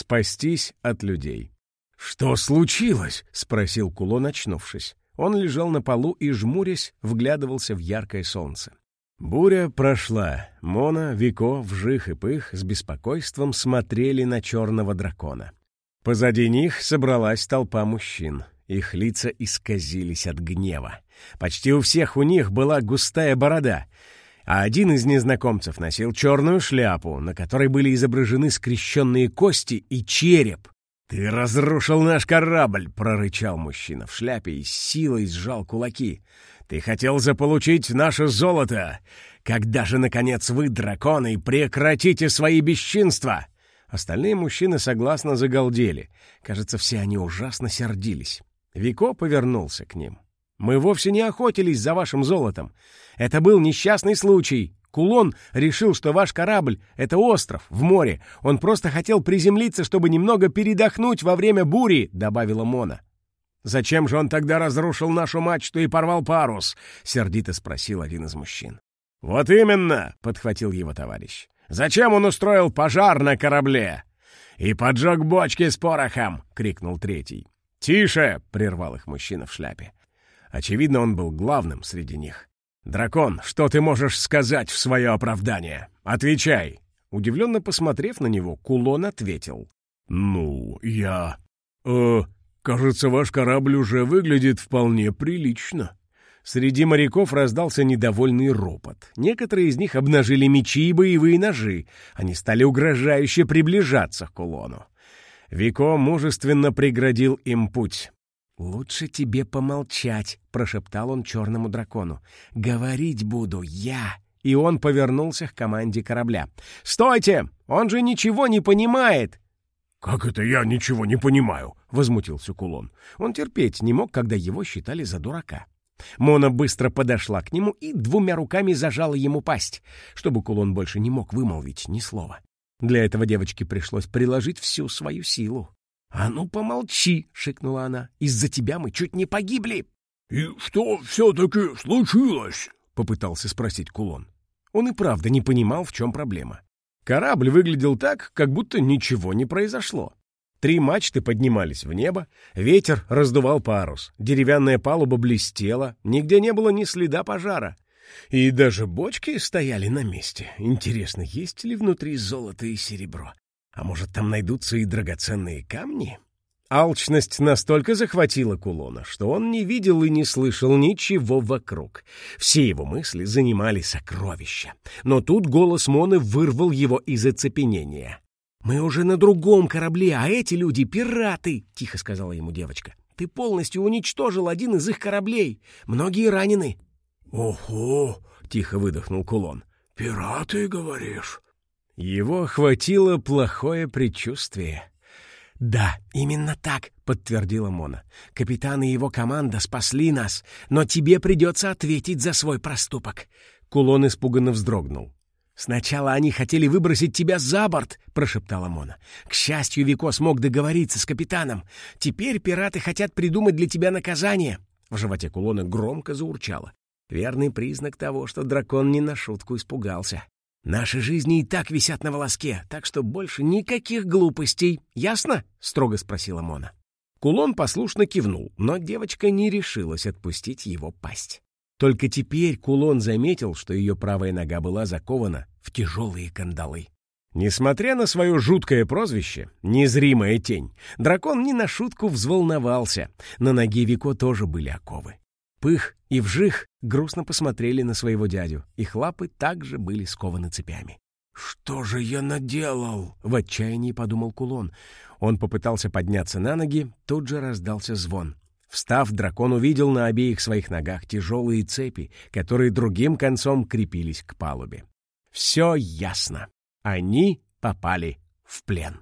Спастись от людей. «Что случилось?» — спросил Кулон, очнувшись. Он лежал на полу и, жмурясь, вглядывался в яркое солнце. Буря прошла. Мона, Вико, Вжих и Пых с беспокойством смотрели на черного дракона. Позади них собралась толпа мужчин. Их лица исказились от гнева. Почти у всех у них была густая борода, а один из незнакомцев носил черную шляпу, на которой были изображены скрещенные кости и череп. «Ты разрушил наш корабль!» — прорычал мужчина в шляпе и силой сжал кулаки. «Ты хотел заполучить наше золото! Когда же, наконец, вы, драконы, прекратите свои бесчинства?» Остальные мужчины согласно загалдели. Кажется, все они ужасно сердились. Вико повернулся к ним. «Мы вовсе не охотились за вашим золотом. Это был несчастный случай. Кулон решил, что ваш корабль — это остров в море. Он просто хотел приземлиться, чтобы немного передохнуть во время бури», — добавила Мона. «Зачем же он тогда разрушил нашу мачту и порвал парус?» — сердито спросил один из мужчин. «Вот именно!» — подхватил его товарищ. «Зачем он устроил пожар на корабле?» «И поджег бочки с порохом!» — крикнул третий. «Тише!» — прервал их мужчина в шляпе. Очевидно, он был главным среди них. «Дракон, что ты можешь сказать в свое оправдание? Отвечай!» Удивленно посмотрев на него, Кулон ответил. «Ну, я... Э, кажется, ваш корабль уже выглядит вполне прилично». Среди моряков раздался недовольный ропот. Некоторые из них обнажили мечи и боевые ножи. Они стали угрожающе приближаться к кулону. Вико мужественно преградил им путь. «Лучше тебе помолчать», — прошептал он черному дракону. «Говорить буду я». И он повернулся к команде корабля. «Стойте! Он же ничего не понимает!» «Как это я ничего не понимаю?» — возмутился Кулон. Он терпеть не мог, когда его считали за дурака. Мона быстро подошла к нему и двумя руками зажала ему пасть, чтобы Кулон больше не мог вымолвить ни слова. Для этого девочке пришлось приложить всю свою силу. «А ну, помолчи!» — шикнула она. «Из-за тебя мы чуть не погибли!» «И что все-таки случилось?» — попытался спросить Кулон. Он и правда не понимал, в чем проблема. Корабль выглядел так, как будто ничего не произошло. Три мачты поднимались в небо, ветер раздувал парус, деревянная палуба блестела, нигде не было ни следа пожара. И даже бочки стояли на месте. Интересно, есть ли внутри золото и серебро? А может, там найдутся и драгоценные камни? Алчность настолько захватила кулона, что он не видел и не слышал ничего вокруг. Все его мысли занимали сокровища. Но тут голос Моны вырвал его из оцепенения. «Мы уже на другом корабле, а эти люди — пираты!» — тихо сказала ему девочка. «Ты полностью уничтожил один из их кораблей. Многие ранены. «Ого!» — тихо выдохнул Кулон. «Пираты, говоришь?» Его охватило плохое предчувствие. «Да, именно так», — подтвердила Мона. «Капитан и его команда спасли нас, но тебе придется ответить за свой проступок». Кулон испуганно вздрогнул. «Сначала они хотели выбросить тебя за борт», — прошептала Мона. «К счастью, Вико смог договориться с капитаном. Теперь пираты хотят придумать для тебя наказание». В животе Кулона громко заурчало. Верный признак того, что дракон не на шутку испугался. «Наши жизни и так висят на волоске, так что больше никаких глупостей. Ясно?» — строго спросила Мона. Кулон послушно кивнул, но девочка не решилась отпустить его пасть. Только теперь Кулон заметил, что ее правая нога была закована в тяжелые кандалы. Несмотря на свое жуткое прозвище, незримая тень, дракон не на шутку взволновался. На ноге Вико тоже были оковы. Пых и Вжих грустно посмотрели на своего дядю. Их лапы также были скованы цепями. «Что же я наделал?» — в отчаянии подумал Кулон. Он попытался подняться на ноги, тут же раздался звон. Встав, дракон увидел на обеих своих ногах тяжелые цепи, которые другим концом крепились к палубе. Все ясно. Они попали в плен.